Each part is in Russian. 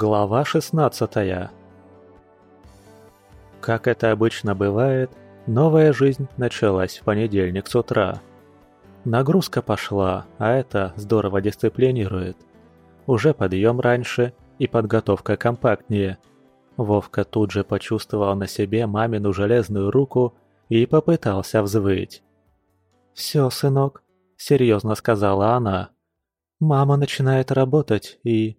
Глава 16 Как это обычно бывает, новая жизнь началась в понедельник с утра. Нагрузка пошла, а это здорово дисциплинирует. Уже подъем раньше и подготовка компактнее. Вовка тут же почувствовал на себе мамину железную руку и попытался взвыть. «Все, сынок», — серьезно сказала она. «Мама начинает работать, и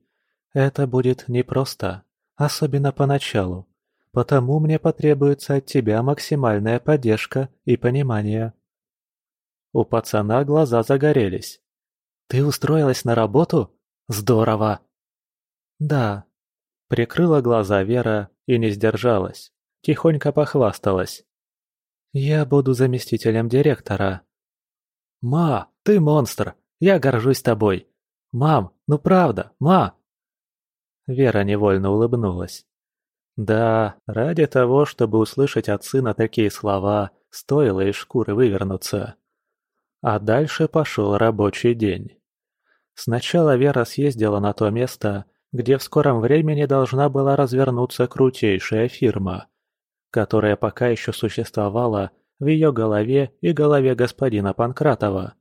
это будет непросто, особенно поначалу. Потому мне потребуется от тебя максимальная поддержка и понимание. У пацана глаза загорелись. «Ты устроилась на работу? Здорово!» «Да». Прикрыла глаза Вера и не сдержалась. Тихонько похвасталась. «Я буду заместителем директора». «Ма, ты монстр! Я горжусь тобой! Мам, ну правда, ма!» Вера невольно улыбнулась. Да, ради того, чтобы услышать от сына такие слова, стоило из шкуры вывернуться. А дальше пошел рабочий день. Сначала Вера съездила на то место, где в скором времени должна была развернуться крутейшая фирма, которая пока еще существовала в ее голове и голове господина Панкратова.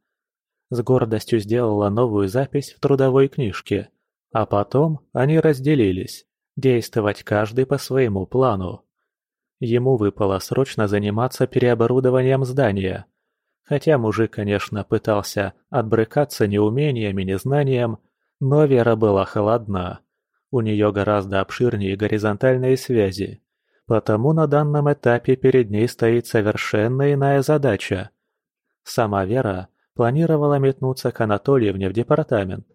С гордостью сделала новую запись в трудовой книжке – а потом они разделились, действовать каждый по своему плану. Ему выпало срочно заниматься переоборудованием здания. Хотя мужик, конечно, пытался отбрыкаться неумением и незнанием, но Вера была холодна. У нее гораздо обширнее горизонтальные связи. Потому на данном этапе перед ней стоит совершенно иная задача. Сама Вера планировала метнуться к Анатольевне в департамент.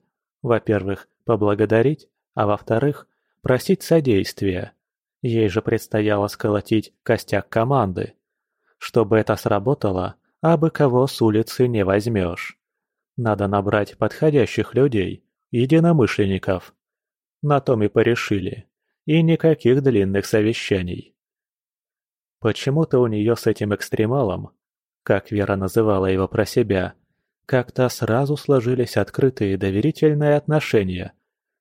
Во-первых, поблагодарить, а во-вторых, просить содействия. Ей же предстояло сколотить костяк команды. Чтобы это сработало, абы кого с улицы не возьмешь. Надо набрать подходящих людей, единомышленников. На том и порешили. И никаких длинных совещаний. Почему-то у нее с этим экстремалом, как Вера называла его про себя, как-то сразу сложились открытые доверительные отношения.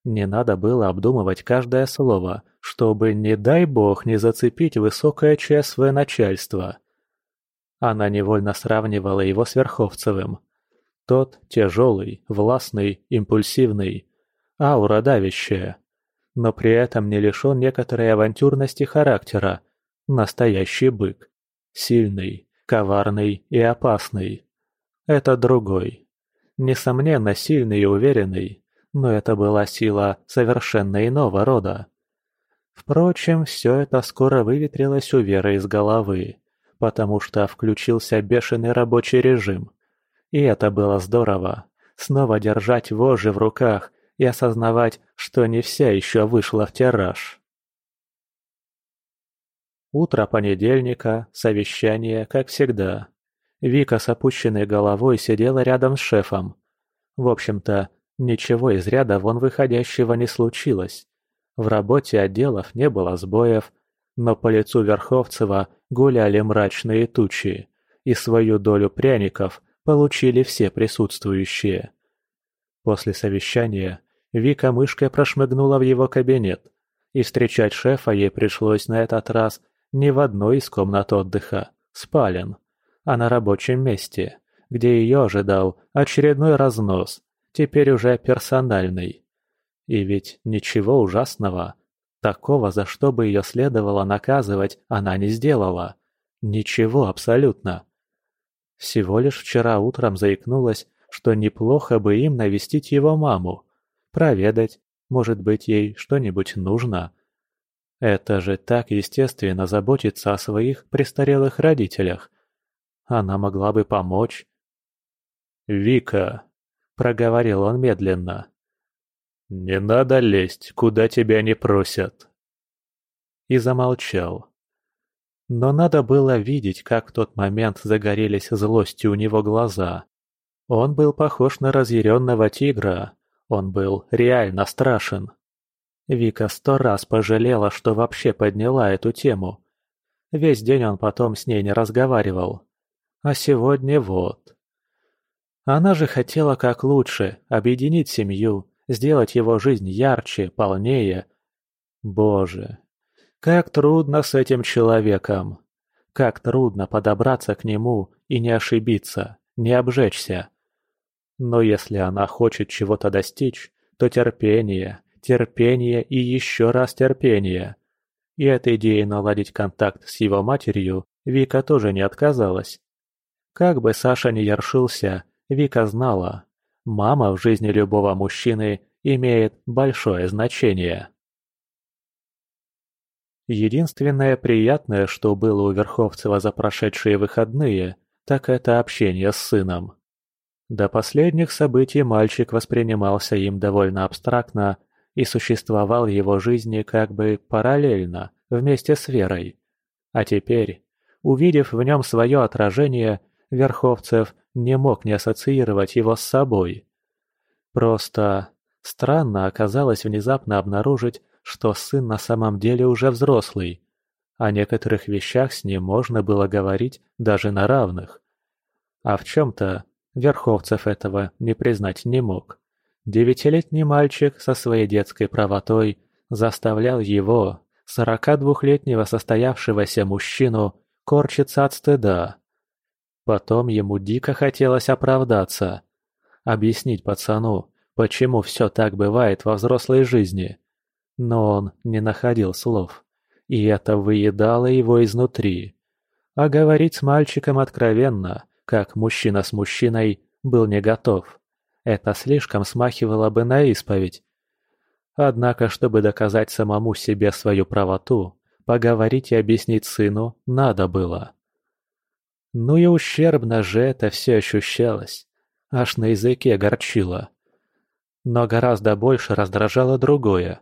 Не надо было обдумывать каждое слово, чтобы, не дай бог, не зацепить высокое ЧСВ начальство. Она невольно сравнивала его с Верховцевым. Тот тяжелый, властный, импульсивный, аура давящая, но при этом не лишен некоторой авантюрности характера, настоящий бык, сильный, коварный и опасный. Это другой. Несомненно, сильный и уверенный, но это была сила совершенно иного рода. Впрочем, все это скоро выветрилось у Веры из головы, потому что включился бешеный рабочий режим. И это было здорово. Снова держать вожжи в руках и осознавать, что не вся еще вышла в тираж. Утро понедельника, совещание, как всегда. Вика с опущенной головой сидела рядом с шефом. В общем-то, ничего из ряда вон выходящего не случилось. В работе отделов не было сбоев, но по лицу Верховцева гуляли мрачные тучи, и свою долю пряников получили все присутствующие. После совещания Вика мышкой прошмыгнула в его кабинет, и встречать шефа ей пришлось на этот раз не в одной из комнат отдыха, спален а на рабочем месте, где ее ожидал очередной разнос, теперь уже персональный. И ведь ничего ужасного, такого, за что бы ее следовало наказывать, она не сделала. Ничего абсолютно. Всего лишь вчера утром заикнулась, что неплохо бы им навестить его маму, проведать, может быть, ей что-нибудь нужно. Это же так естественно заботиться о своих престарелых родителях, она могла бы помочь. «Вика», — проговорил он медленно, — «не надо лезть, куда тебя не просят». И замолчал. Но надо было видеть, как в тот момент загорелись злостью у него глаза. Он был похож на разъяренного тигра. Он был реально страшен. Вика сто раз пожалела, что вообще подняла эту тему. Весь день он потом с ней не разговаривал. А сегодня вот. Она же хотела как лучше, объединить семью, сделать его жизнь ярче, полнее, Боже, как трудно с этим человеком! Как трудно подобраться к нему и не ошибиться, не обжечься. Но если она хочет чего-то достичь, то терпение, терпение и еще раз терпение. И от идеи наладить контакт с его матерью Вика тоже не отказалась. Как бы Саша ни яршился, Вика знала, мама в жизни любого мужчины имеет большое значение. Единственное приятное, что было у Верховцева за прошедшие выходные, так это общение с сыном. До последних событий мальчик воспринимался им довольно абстрактно и существовал в его жизни как бы параллельно, вместе с Верой. А теперь, увидев в нем свое отражение, Верховцев не мог не ассоциировать его с собой. Просто странно оказалось внезапно обнаружить, что сын на самом деле уже взрослый. О некоторых вещах с ним можно было говорить даже на равных. А в чем-то Верховцев этого не признать не мог. Девятилетний мальчик со своей детской правотой заставлял его, сорока двухлетнего состоявшегося мужчину, корчиться от стыда. Потом ему дико хотелось оправдаться, объяснить пацану, почему все так бывает во взрослой жизни. Но он не находил слов, и это выедало его изнутри. А говорить с мальчиком откровенно, как мужчина с мужчиной, был не готов. Это слишком смахивало бы на исповедь. Однако, чтобы доказать самому себе свою правоту, поговорить и объяснить сыну надо было. Ну и ущербно же это все ощущалось. Аж на языке горчило. Но гораздо больше раздражало другое.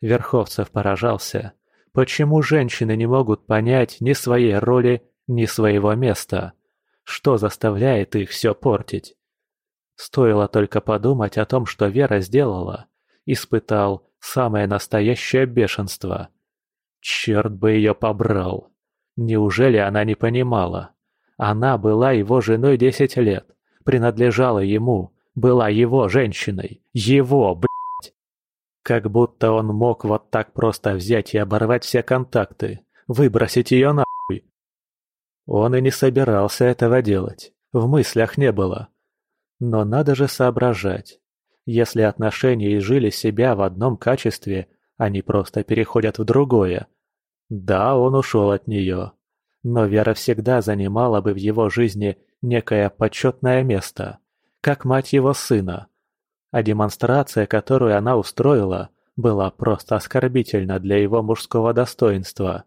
Верховцев поражался, почему женщины не могут понять ни своей роли, ни своего места. Что заставляет их все портить? Стоило только подумать о том, что Вера сделала. Испытал самое настоящее бешенство. Черт бы ее побрал. Неужели она не понимала? Она была его женой десять лет, принадлежала ему, была его женщиной. Его, блядь! Как будто он мог вот так просто взять и оборвать все контакты, выбросить ее нахуй. Он и не собирался этого делать, в мыслях не было. Но надо же соображать. Если отношения и жили себя в одном качестве, они просто переходят в другое. Да, он ушел от нее, но Вера всегда занимала бы в его жизни некое почетное место, как мать его сына. А демонстрация, которую она устроила, была просто оскорбительна для его мужского достоинства.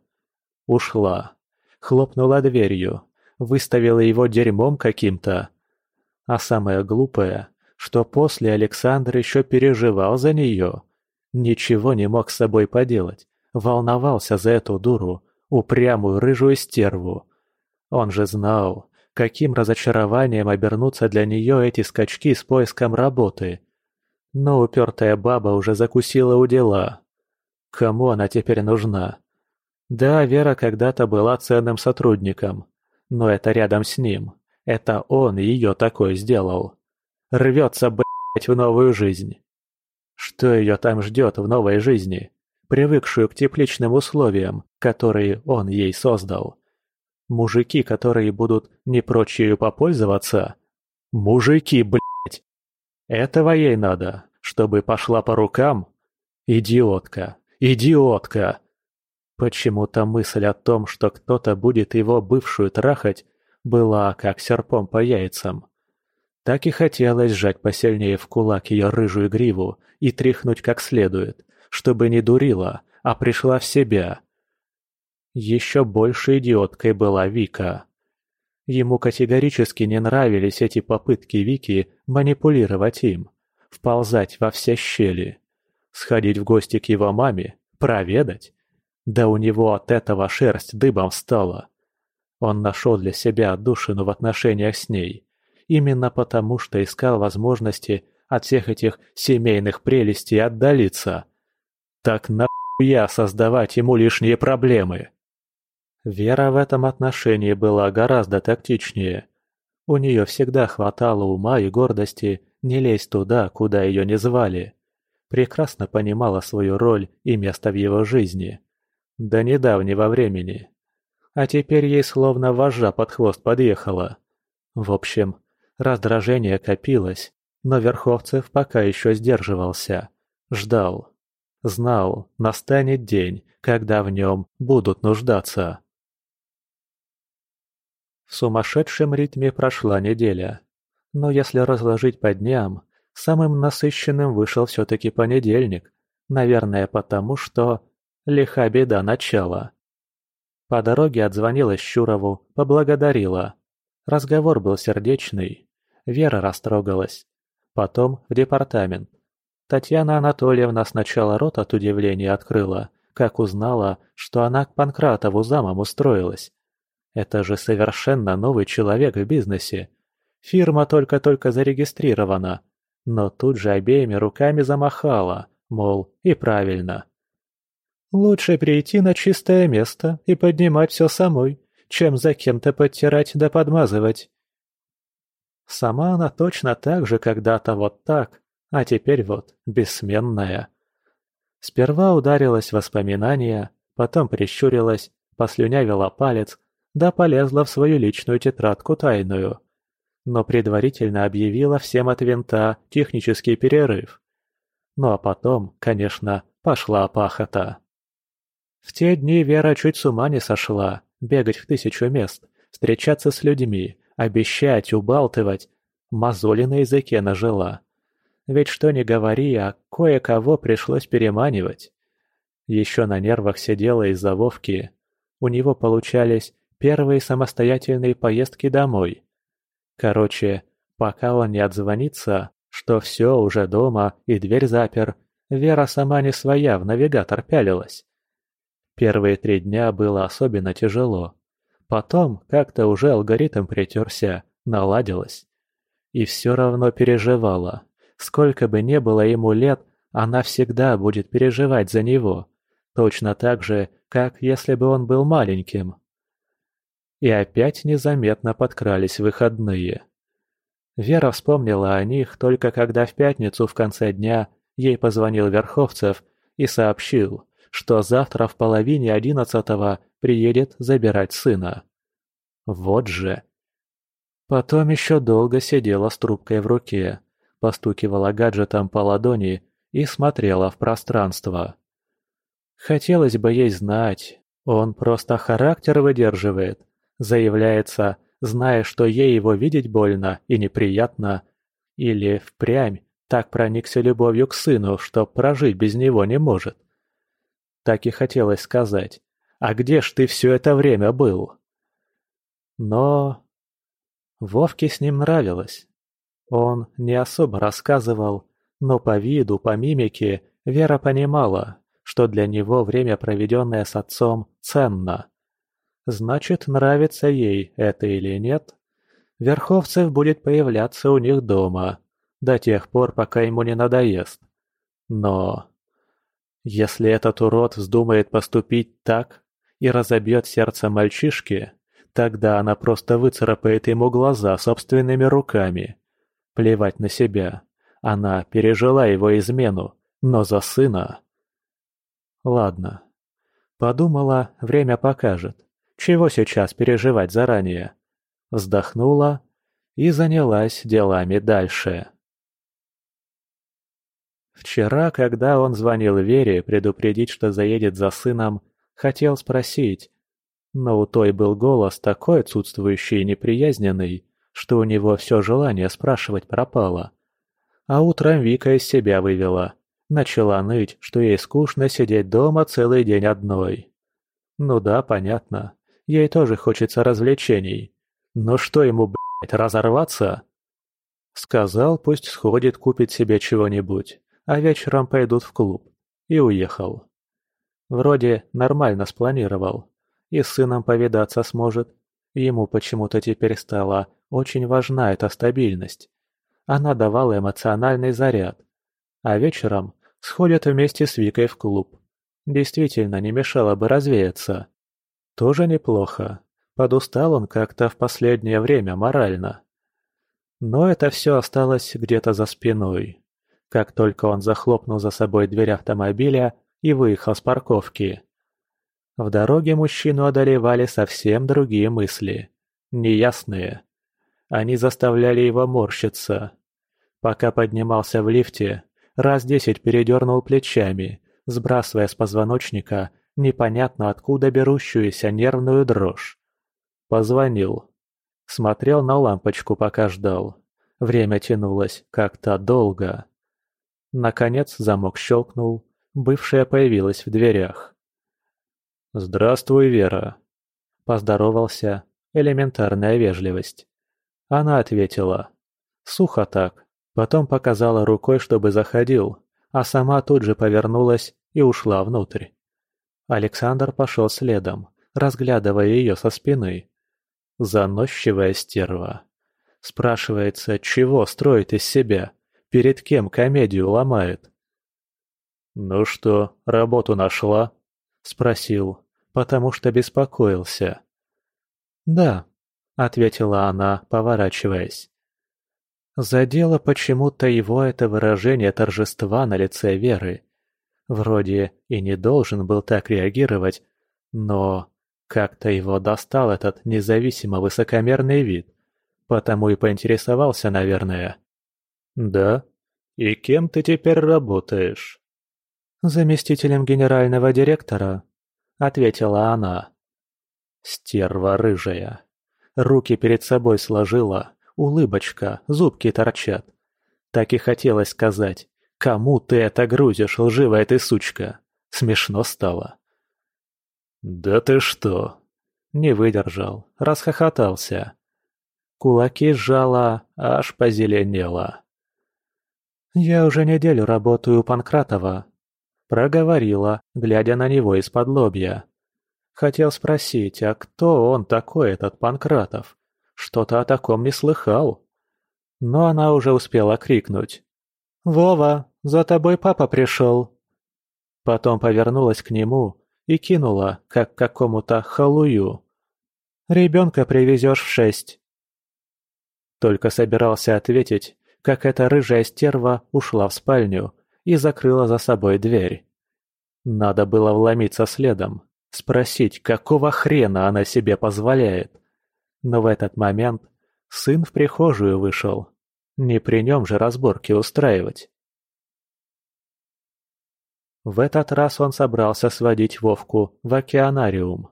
Ушла. Хлопнула дверью. Выставила его дерьмом каким-то. А самое глупое, что после Александр еще переживал за нее. Ничего не мог с собой поделать. Волновался за эту дуру, упрямую рыжую стерву. Он же знал, каким разочарованием обернутся для нее эти скачки с поиском работы. Но упертая баба уже закусила у дела. Кому она теперь нужна? Да, Вера когда-то была ценным сотрудником, но это рядом с ним. Это он ее такой сделал. Рвется, блядь, в новую жизнь. Что ее там ждет в новой жизни? Привыкшую к тепличным условиям, которые он ей создал. Мужики, которые будут не прочь ею попользоваться? Мужики, блядь! Этого ей надо, чтобы пошла по рукам? Идиотка, идиотка! Почему-то мысль о том, что кто-то будет его бывшую трахать, была как серпом по яйцам. Так и хотелось сжать посильнее в кулак ее рыжую гриву и тряхнуть как следует, чтобы не дурила, а пришла в себя. Еще больше идиоткой была Вика. Ему категорически не нравились эти попытки Вики манипулировать им, вползать во все щели, сходить в гости к его маме, проведать. Да у него от этого шерсть дыбом стала. Он нашел для себя отдушину в отношениях с ней, именно потому что искал возможности от всех этих семейных прелестей отдалиться. Так нахуя создавать ему лишние проблемы? Вера в этом отношении была гораздо тактичнее. У нее всегда хватало ума и гордости не лезть туда, куда ее не звали. прекрасно понимала свою роль и место в его жизни. До недавнего времени. А теперь ей словно вожжа под хвост подъехала. В общем, раздражение копилось, но Верховцев пока еще сдерживался. Ждал. Знал, настанет день, когда в нем будут нуждаться. В сумасшедшем ритме прошла неделя. Но если разложить по дням, самым насыщенным вышел все-таки понедельник. Наверное, потому что... Лиха беда начала. По дороге отзвонила Щурову, поблагодарила. Разговор был сердечный. Вера растрогалась. Потом в департамент. Татьяна Анатольевна сначала рот от удивления открыла, как узнала, что она к Панкратову замом устроилась. Это же совершенно новый человек в бизнесе. Фирма только-только зарегистрирована. Но тут же обеими руками замахала, мол, и правильно. Лучше прийти на чистое место и поднимать все самой, чем за кем-то подтирать да подмазывать. Сама она точно так же когда-то вот так, а теперь вот бессменная. Сперва ударилась воспоминания, потом прищурилась, послюнявила палец, да полезла в свою личную тетрадку тайную. Но предварительно объявила всем от винта технический перерыв. Ну а потом, конечно, пошла пахота. В те дни Вера чуть с ума не сошла, бегать в тысячу мест, встречаться с людьми, обещать, убалтывать. Мозоли на языке нажила. Ведь что ни говори, а кое-кого пришлось переманивать. Еще на нервах сидела из-за Вовки. У него получались первые самостоятельные поездки домой. Короче, пока он не отзвонится, что все уже дома и дверь запер, Вера сама не своя в навигатор пялилась. Первые три дня было особенно тяжело. Потом как-то уже алгоритм притерся, наладилось. И все равно переживала. Сколько бы не было ему лет, она всегда будет переживать за него. Точно так же, как если бы он был маленьким. И опять незаметно подкрались выходные. Вера вспомнила о них только когда в пятницу в конце дня ей позвонил Верховцев и сообщил, что завтра в половине одиннадцатого приедет забирать сына. Вот же. Потом еще долго сидела с трубкой в руке, постукивала гаджетом по ладони и смотрела в пространство. Хотелось бы ей знать, он просто характер выдерживает, Заявляется, зная, что ей его видеть больно и неприятно, или впрямь так проникся любовью к сыну, что прожить без него не может. Так и хотелось сказать, а где ж ты все это время был? Но... Вовке с ним нравилось. Он не особо рассказывал, но по виду, по мимике Вера понимала, что для него время, проведенное с отцом, ценно. Значит, нравится ей это или нет. Верховцев будет появляться у них дома, до тех пор, пока ему не надоест. Но... Если этот урод вздумает поступить так и разобьет сердце мальчишки, тогда она просто выцарапает ему глаза собственными руками. Плевать на себя. Она пережила его измену, но за сына... Ладно. Подумала, время покажет. Чего сейчас переживать заранее? Вздохнула и занялась делами дальше. Вчера, когда он звонил Вере предупредить, что заедет за сыном, хотел спросить, но у той был голос такой отсутствующий и неприязненный, что у него все желание спрашивать пропало. А утром Вика из себя вывела. Начала ныть, что ей скучно сидеть дома целый день одной. Ну да, понятно. Ей тоже хочется развлечений. Но что ему, блядь, разорваться? Сказал, пусть сходит, купит себе чего-нибудь, а вечером пойдут в клуб. И уехал. Вроде нормально спланировал. И с сыном повидаться сможет. Ему почему-то теперь стала очень важна эта стабильность. Она давала эмоциональный заряд. А вечером сходят вместе с Викой в клуб. Действительно, не мешало бы развеяться. Тоже неплохо. Подустал он как-то в последнее время морально. Но это все осталось где-то за спиной. как только он захлопнул за собой дверь автомобиля и выехал с парковки. В дороге мужчину одолевали совсем другие мысли, неясные. Они заставляли его морщиться. Пока поднимался в лифте, раз десять передернул плечами, сбрасывая с позвоночника непонятно откуда берущуюся нервную дрожь. Позвонил. Смотрел на лампочку, пока ждал. Время тянулось как-то долго. Наконец замок щелкнул, бывшая появилась в дверях. «Здравствуй, Вера!» Поздоровался, элементарная вежливость. Она ответила. Сухо так, потом показала рукой, чтобы заходил, а сама тут же повернулась и ушла внутрь. Александр пошел следом, разглядывая ее со спины. Заносчивая стерва. Спрашивается, чего строит из себя, перед кем комедию ломает. «Ну что, работу нашла?» — спросил, потому что беспокоился. «Да», — ответила она, поворачиваясь. Задело почему-то его это выражение торжества на лице Веры. Вроде и не должен был так реагировать, но как-то его достал этот независимо высокомерный вид, потому и поинтересовался, наверное. «Да? И кем ты теперь работаешь?» «Заместителем генерального директора», — ответила она. Стерва рыжая. Руки перед собой сложила, улыбочка, зубки торчат. Так и хотелось сказать. «Кому ты это грузишь, лживая ты сучка?» Смешно стало. «Да ты что?» Не выдержал, расхохотался. Кулаки сжала, аж позеленела. «Я уже неделю работаю у Панкратова», — проговорила, глядя на него из-под лобья. Хотел спросить, а кто он такой, этот Панкратов? Что-то о таком не слыхал. Но она уже успела крикнуть. «Вова, за тобой папа пришел!» Потом повернулась к нему и кинула, как какому-то халую. «Ребенка привезешь в шесть!» Только собирался ответить, как эта рыжая стерва ушла в спальню и закрыла за собой дверь. Надо было вломиться следом, спросить, какого хрена она себе позволяет. Но в этот момент сын в прихожую вышел. Не при нем же разборки устраивать. В этот раз он собрался сводить Вовку в океанариум.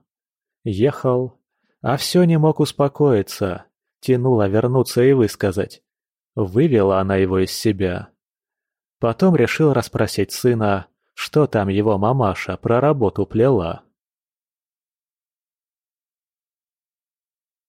Ехал, а все не мог успокоиться, тянуло вернуться и высказать. Вывела она его из себя. Потом решил расспросить сына, что там его мамаша про работу плела.